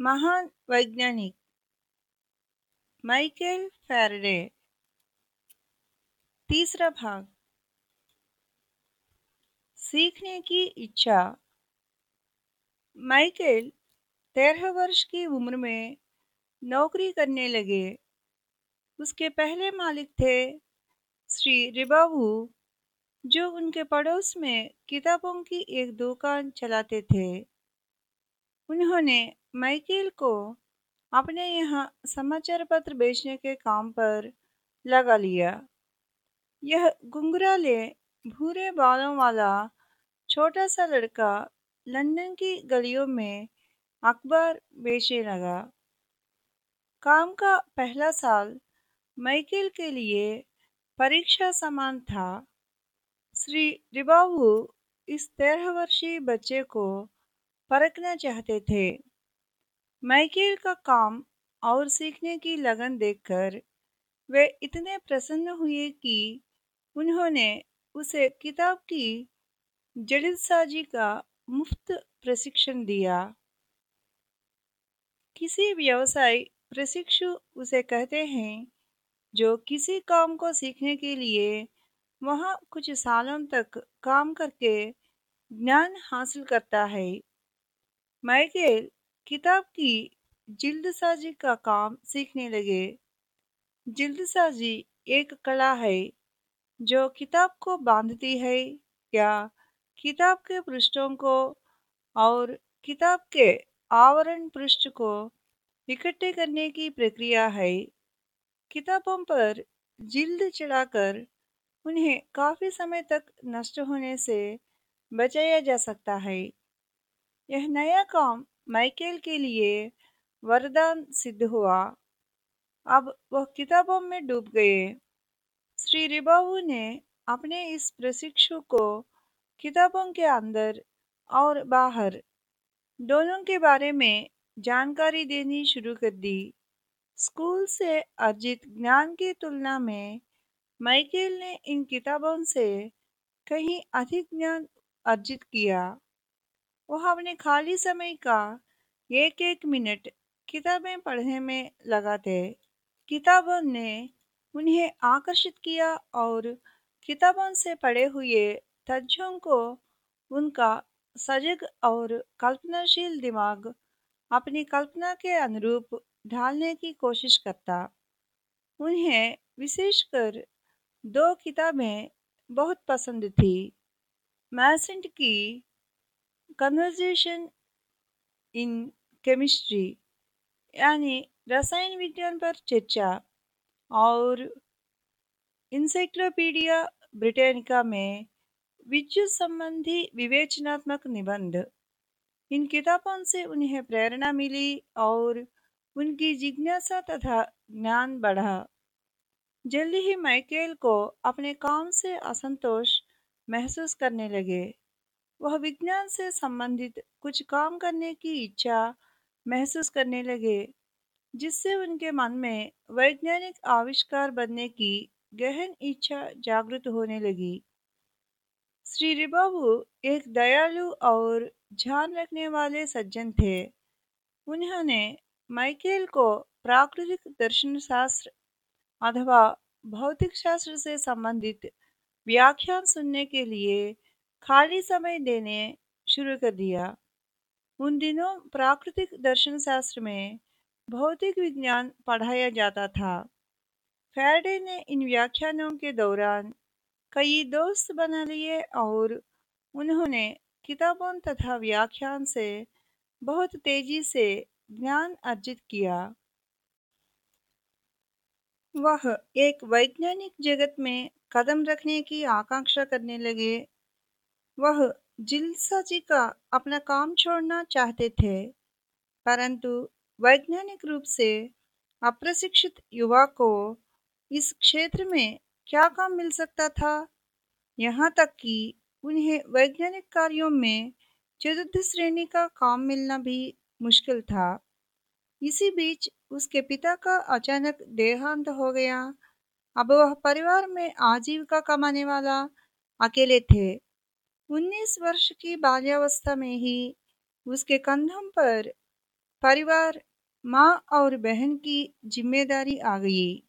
महान वैज्ञानिक Michael Faraday. तीसरा भाग। सीखने की इच्छा। माइकल तेरह वर्ष की उम्र में नौकरी करने लगे। उसके पहले मालिक थे श्री रिबाबू जो उनके पड़ोस में किताबों की एक दुकान चलाते थे। उन्होंने माइकल को अपने यहाँ समाचार पत्र बेचने के काम पर लगा लिया। यह गुंगराले भूरे बालों वाला छोटा सा लड़का लंदन की गलियों में अखबार बेचने लगा। काम का पहला साल माइकल के लिए परीक्षा समान था। श्री रिबाबू इस तेरह वर्षीय बच्चे को परखना चाहते थे। माइकल का काम और सीखने की लगन देखकर वे इतने प्रसन्न हुए कि उन्होंने उसे किताब की जड़साजी का मुफ़्त प्रशिक्षण दिया। किसी व्यवसाय प्रशिक्षु उसे कहते हैं, जो किसी काम को सीखने के लिए वहाँ कुछ सालों तक काम करके ज्ञान हासिल करता है। माइकल किताब की जिल्द साजी का काम सीखने लगे। जिल्द साजी एक कला है, जो किताब को बांधती है या किताब के पृष्ठों को और किताब के आवरण पृष्ठ को इकट्ठे करने की प्रक्रिया है। किताबों पर जिल्द चढ़ाकर उन्हें काफ़ी समय तक नष्ट होने से बचाया जा सकता है। यह नया काम माइकल के लिए वरदान सिद्ध हुआ। अब वह किताबों में डूब गए। श्री रिबाबू ने अपने इस प्रशिक्षु को किताबों के अंदर और बाहर दोनों के बारे में जानकारी देनी शुरू कर दी। स्कूल से अर्जित ज्ञान की तुलना में माइकल ने इन किताबों से कहीं अधिक ज्ञान अर्जित किया। वह अपने खाली समय का एक एक मिनट किताबें पढ़ने में लगाते किताबों ने उन्हें आकर्षित किया और किताबों से पढ़े हुए तथ्यों को उनका सजग और कल्पनाशील दिमाग अपनी कल्पना के अनुरूप ढालने की कोशिश करता। उन्हें विशेषकर दो किताबें बहुत पसंद थी, मैसेंट की कन्वर्जेशन इन केमिस्ट्री यानी रसायन विज्ञान पर चर्चा और इंसाइक्लोपीडिया ब्रिटानिका में विद्युत संबंधी विवेचनात्मक निबंध। इन किताबों से उन्हें प्रेरणा मिली और उनकी जिज्ञासा तथा ज्ञान बढ़ा। जल्दी ही माइकेल को अपने काम से असंतोष महसूस करने लगे। वह विज्ञान से संबंधित कुछ काम करने की इच्छा महसूस करने लगे, जिससे उनके मन में वैज्ञानिक आविष्कार बनने की गहन इच्छा जागृत होने लगी। श्री रिबाबू एक दयालु और ध्यान रखने वाले सज्जन थे। उन्होंने माइकेल को प्राकृतिक दर्शन शास्त्र अथवा भौतिक शास्त्र से संबंधित व्याख्यान सुनने के लिए खाली समय देने शुरू कर दिया। उन दिनों प्राकृतिक दर्शन शास्त्र में भौतिक विज्ञान पढ़ाया जाता था। फैरडे ने इन व्याख्यानों के दौरान कई दोस्त बना लिए और उन्होंने किताबों तथा व्याख्यान से बहुत तेज़ी से ज्ञान अर्जित किया। वह एक वैज्ञानिक जगत में कदम रखने की आकांक्षा करने लगे। वह जिल्सा जी का अपना काम छोड़ना चाहते थे, परंतु वैज्ञानिक रूप से अप्रशिक्षित युवा को इस क्षेत्र में क्या काम मिल सकता था? यहाँ तक कि उन्हें वैज्ञानिक कार्यों में चतुर्थ श्रेणी का काम मिलना भी मुश्किल था। इसी बीच उसके पिता का अचानक देहांत हो गया। अब वह परिवार में आजीविका कमाने वाला, अकेले थे। उन्नीस वर्ष की बाल्यावस्था में ही उसके कंधों पर परिवार, माँ और बहन की ज़िम्मेदारी आ गई।